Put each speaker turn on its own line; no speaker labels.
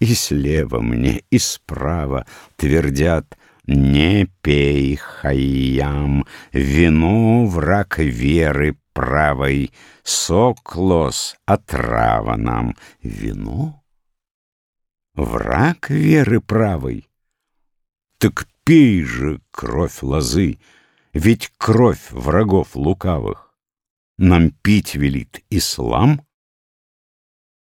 И слева мне, и справа твердят «Не пей, хайям, вино враг веры правой, сок лос, отрава нам, вино». Враг веры правой? Так пей же кровь лозы, ведь кровь врагов лукавых. Нам пить велит ислам —